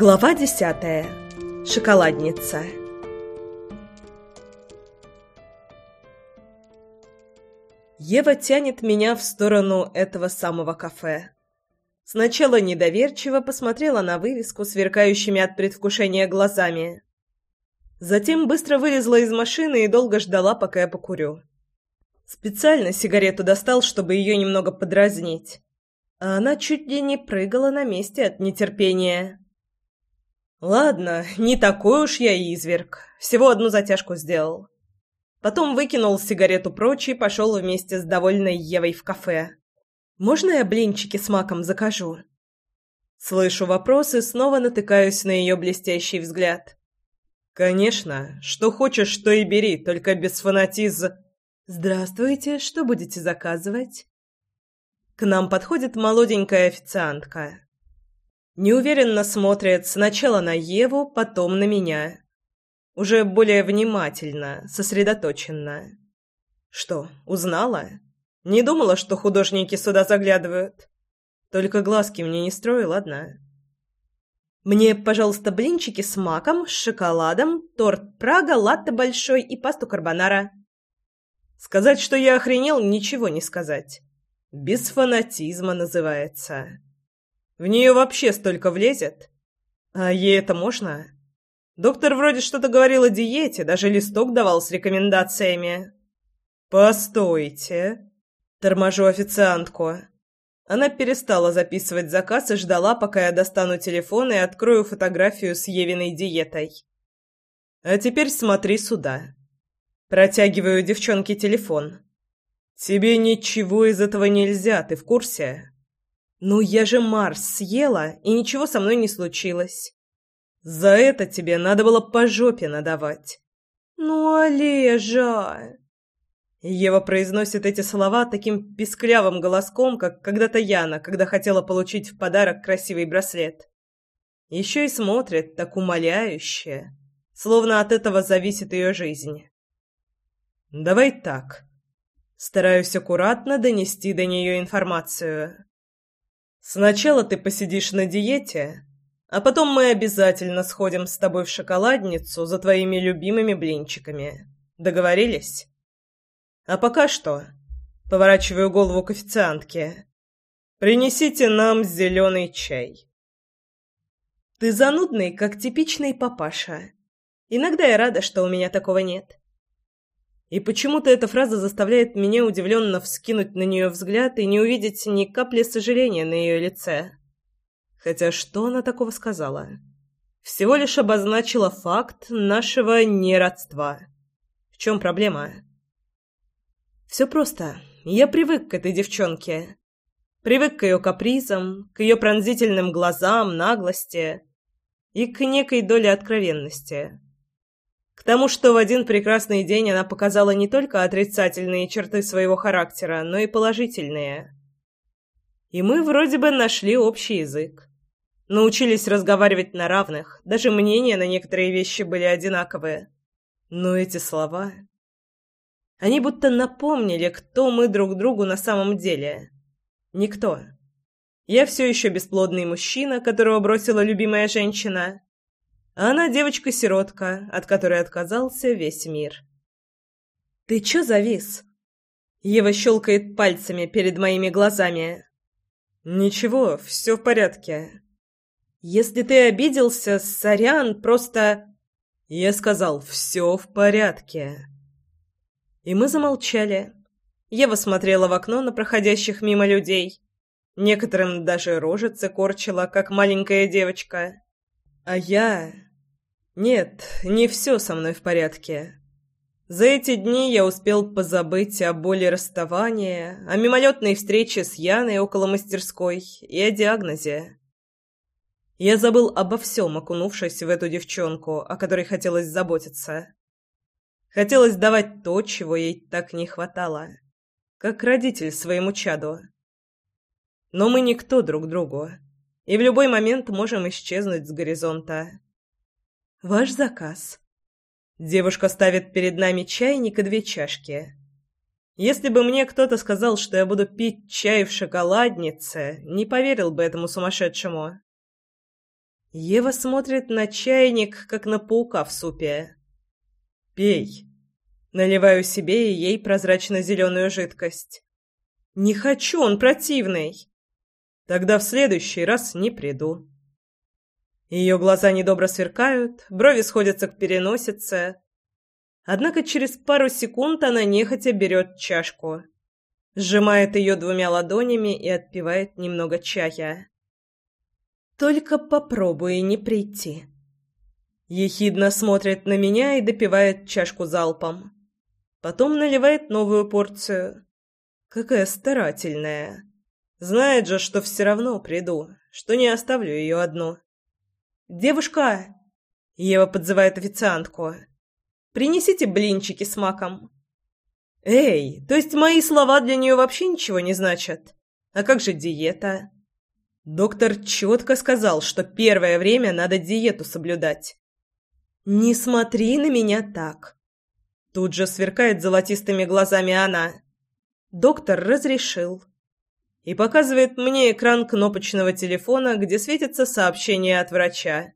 Глава десятая. Шоколадница. Ева тянет меня в сторону этого самого кафе. Сначала недоверчиво посмотрела на вывеску, сверкающими от предвкушения глазами. Затем быстро вылезла из машины и долго ждала, пока я покурю. Специально сигарету достал, чтобы ее немного подразнить. А она чуть ли не прыгала на месте от нетерпения. Ладно, не такой уж я изверг. Всего одну затяжку сделал. Потом выкинул сигарету прочь и пошел вместе с довольной Евой в кафе. «Можно я блинчики с маком закажу?» Слышу вопрос и снова натыкаюсь на ее блестящий взгляд. «Конечно. Что хочешь, то и бери, только без фанатиз...» «Здравствуйте. Что будете заказывать?» К нам подходит молоденькая официантка. Неуверенно смотрит сначала на Еву, потом на меня. Уже более внимательно, сосредоточенно. Что, узнала? Не думала, что художники сюда заглядывают. Только глазки мне не строй, ладно? Мне, пожалуйста, блинчики с маком, с шоколадом, торт Прага, латте большой и пасту карбонара. Сказать, что я охренел, ничего не сказать. Без фанатизма называется. В нее вообще столько влезет? А ей это можно? Доктор вроде что-то говорил о диете, даже листок давал с рекомендациями. «Постойте!» Торможу официантку. Она перестала записывать заказ и ждала, пока я достану телефон и открою фотографию с Евиной диетой. «А теперь смотри сюда». Протягиваю девчонке телефон. «Тебе ничего из этого нельзя, ты в курсе?» «Ну, я же Марс съела, и ничего со мной не случилось. За это тебе надо было по жопе надавать». «Ну, Олежа...» Ева произносит эти слова таким писклявым голоском, как когда-то Яна, когда хотела получить в подарок красивый браслет. Еще и смотрит так умоляюще, словно от этого зависит ее жизнь. «Давай так». Стараюсь аккуратно донести до нее информацию. Сначала ты посидишь на диете, а потом мы обязательно сходим с тобой в шоколадницу за твоими любимыми блинчиками. Договорились? А пока что, поворачиваю голову к официантке, принесите нам зеленый чай. Ты занудный, как типичный папаша. Иногда я рада, что у меня такого нет. И почему-то эта фраза заставляет меня удивленно вскинуть на нее взгляд и не увидеть ни капли сожаления на ее лице. Хотя что она такого сказала? Всего лишь обозначила факт нашего неродства. В чем проблема? Все просто. Я привык к этой девчонке. Привык к ее капризам, к ее пронзительным глазам, наглости и к некой доле откровенности. К тому, что в один прекрасный день она показала не только отрицательные черты своего характера, но и положительные. И мы вроде бы нашли общий язык. Научились разговаривать на равных, даже мнения на некоторые вещи были одинаковые. Но эти слова... Они будто напомнили, кто мы друг другу на самом деле. Никто. Я все еще бесплодный мужчина, которого бросила любимая женщина, она девочка-сиротка, от которой отказался весь мир. «Ты чё завис?» Ева щелкает пальцами перед моими глазами. «Ничего, все в порядке». «Если ты обиделся, сорян, просто...» Я сказал «все в порядке». И мы замолчали. Ева смотрела в окно на проходящих мимо людей. Некоторым даже рожицы корчила, как маленькая девочка. А я... Нет, не все со мной в порядке. За эти дни я успел позабыть о боли расставания, о мимолетной встрече с Яной около мастерской и о диагнозе. Я забыл обо всем, окунувшись в эту девчонку, о которой хотелось заботиться. Хотелось давать то, чего ей так не хватало, как родитель своему чаду. Но мы никто друг другу, и в любой момент можем исчезнуть с горизонта. Ваш заказ. Девушка ставит перед нами чайник и две чашки. Если бы мне кто-то сказал, что я буду пить чай в шоколаднице, не поверил бы этому сумасшедшему. Ева смотрит на чайник, как на паука в супе. «Пей». Наливаю себе и ей прозрачно-зеленую жидкость. «Не хочу, он противный». «Тогда в следующий раз не приду». Ее глаза недобро сверкают, брови сходятся к переносице. Однако через пару секунд она нехотя берет чашку, сжимает ее двумя ладонями и отпивает немного чая. Только попробуй не прийти. Ехидно смотрит на меня и допивает чашку залпом. Потом наливает новую порцию. Какая старательная. Знает же, что все равно приду, что не оставлю ее одну. «Девушка!» Ева подзывает официантку. «Принесите блинчики с маком». «Эй, то есть мои слова для нее вообще ничего не значат? А как же диета?» Доктор четко сказал, что первое время надо диету соблюдать. «Не смотри на меня так!» Тут же сверкает золотистыми глазами она. Доктор разрешил. И показывает мне экран кнопочного телефона, где светится сообщение от врача.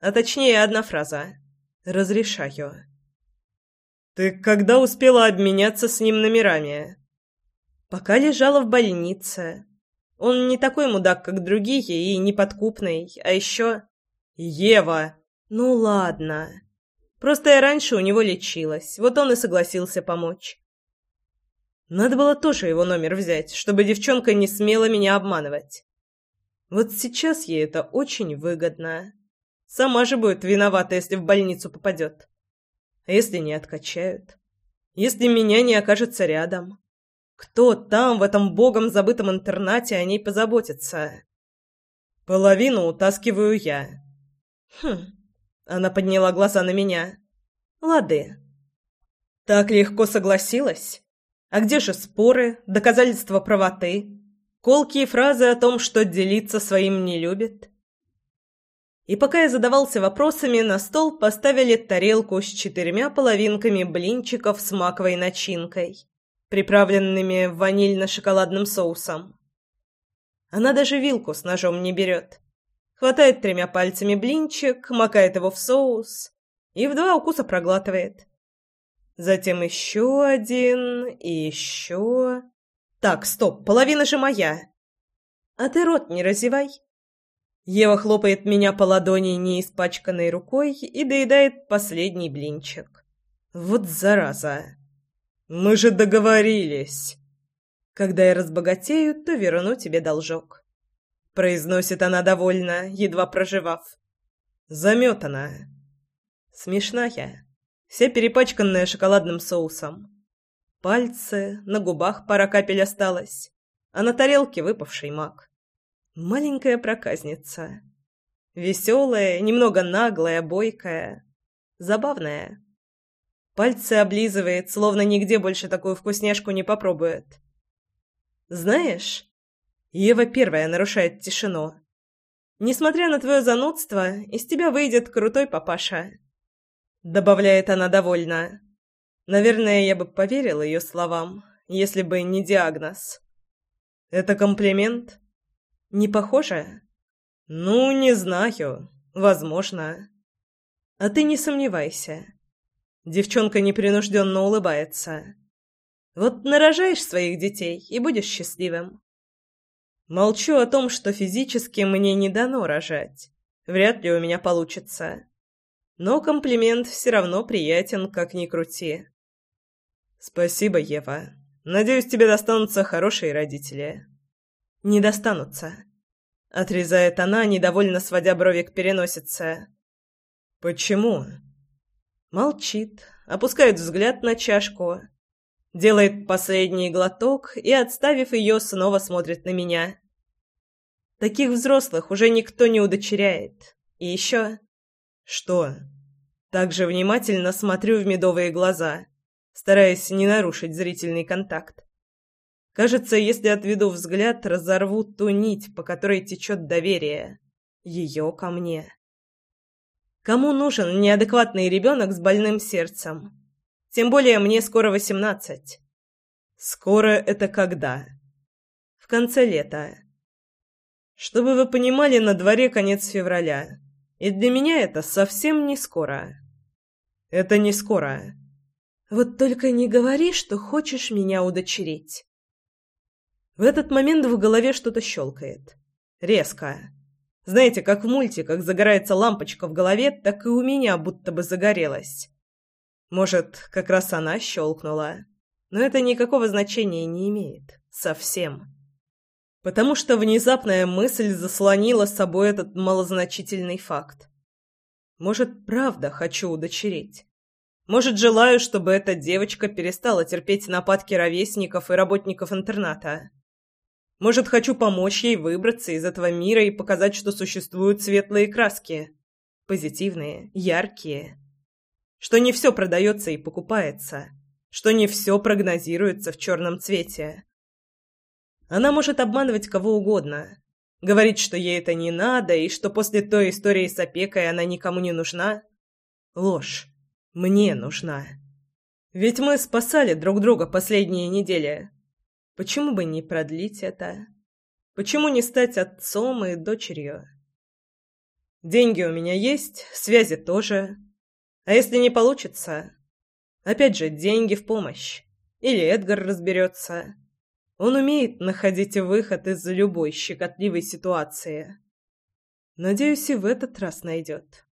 А точнее, одна фраза. «Разрешаю». «Ты когда успела обменяться с ним номерами?» «Пока лежала в больнице. Он не такой мудак, как другие, и неподкупный. А еще... Ева! Ну ладно. Просто я раньше у него лечилась. Вот он и согласился помочь. Надо было тоже его номер взять, чтобы девчонка не смела меня обманывать. Вот сейчас ей это очень выгодно. Сама же будет виновата, если в больницу попадет. А если не откачают? Если меня не окажется рядом? Кто там, в этом богом забытом интернате, о ней позаботится? Половину утаскиваю я. Хм. Она подняла глаза на меня. Лады. Так легко согласилась? А где же споры, доказательства правоты? Колкие фразы о том, что делиться своим не любит? И пока я задавался вопросами, на стол поставили тарелку с четырьмя половинками блинчиков с маковой начинкой приправленными ванильно-шоколадным соусом. Она даже вилку с ножом не берет. Хватает тремя пальцами блинчик, макает его в соус и в два укуса проглатывает. Затем еще один и еще... Так, стоп, половина же моя. А ты рот не разевай. Ева хлопает меня по ладони неиспачканной рукой и доедает последний блинчик. Вот зараза. Мы же договорились. Когда я разбогатею, то верну тебе должок. Произносит она довольно, едва проживав. Заметана. Смешная. Вся перепачканная шоколадным соусом. Пальцы, на губах пара капель осталось, а на тарелке выпавший мак. Маленькая проказница. Веселая, немного наглая, бойкая. Забавная. Пальцы облизывает, словно нигде больше такую вкусняшку не попробует. «Знаешь...» Ева первая нарушает тишину. «Несмотря на твое занудство, из тебя выйдет крутой папаша». Добавляет она довольно. Наверное, я бы поверил ее словам, если бы не диагноз. «Это комплимент?» «Не похоже?» «Ну, не знаю. Возможно. А ты не сомневайся. Девчонка непринужденно улыбается. Вот нарожаешь своих детей и будешь счастливым. Молчу о том, что физически мне не дано рожать. Вряд ли у меня получится. Но комплимент все равно приятен, как ни крути. Спасибо, Ева. Надеюсь, тебе достанутся хорошие родители. Не достанутся. Отрезает она, недовольно сводя брови к переносице. Почему? Молчит, опускает взгляд на чашку, делает последний глоток и, отставив ее, снова смотрит на меня. Таких взрослых уже никто не удочеряет. И еще... Что? Также внимательно смотрю в медовые глаза, стараясь не нарушить зрительный контакт. Кажется, если отведу взгляд, разорву ту нить, по которой течет доверие. Ее ко мне. Кому нужен неадекватный ребенок с больным сердцем? Тем более мне скоро восемнадцать. Скоро это когда? В конце лета. Чтобы вы понимали, на дворе конец февраля. И для меня это совсем не скоро. Это не скоро. Вот только не говори, что хочешь меня удочерить. В этот момент в голове что-то щелкает. Резко. Знаете, как в мультиках загорается лампочка в голове, так и у меня будто бы загорелась. Может, как раз она щелкнула. Но это никакого значения не имеет. Совсем. Потому что внезапная мысль заслонила с собой этот малозначительный факт. Может, правда хочу удочерить. Может, желаю, чтобы эта девочка перестала терпеть нападки ровесников и работников интерната. Может, хочу помочь ей выбраться из этого мира и показать, что существуют светлые краски. Позитивные, яркие. Что не все продается и покупается. Что не все прогнозируется в черном цвете. Она может обманывать кого угодно. Говорить, что ей это не надо, и что после той истории с опекой она никому не нужна. Ложь. Мне нужна. Ведь мы спасали друг друга последние недели. Почему бы не продлить это? Почему не стать отцом и дочерью? Деньги у меня есть, связи тоже. А если не получится? Опять же, деньги в помощь. Или Эдгар разберется. Он умеет находить выход из любой щекотливой ситуации. Надеюсь, и в этот раз найдет.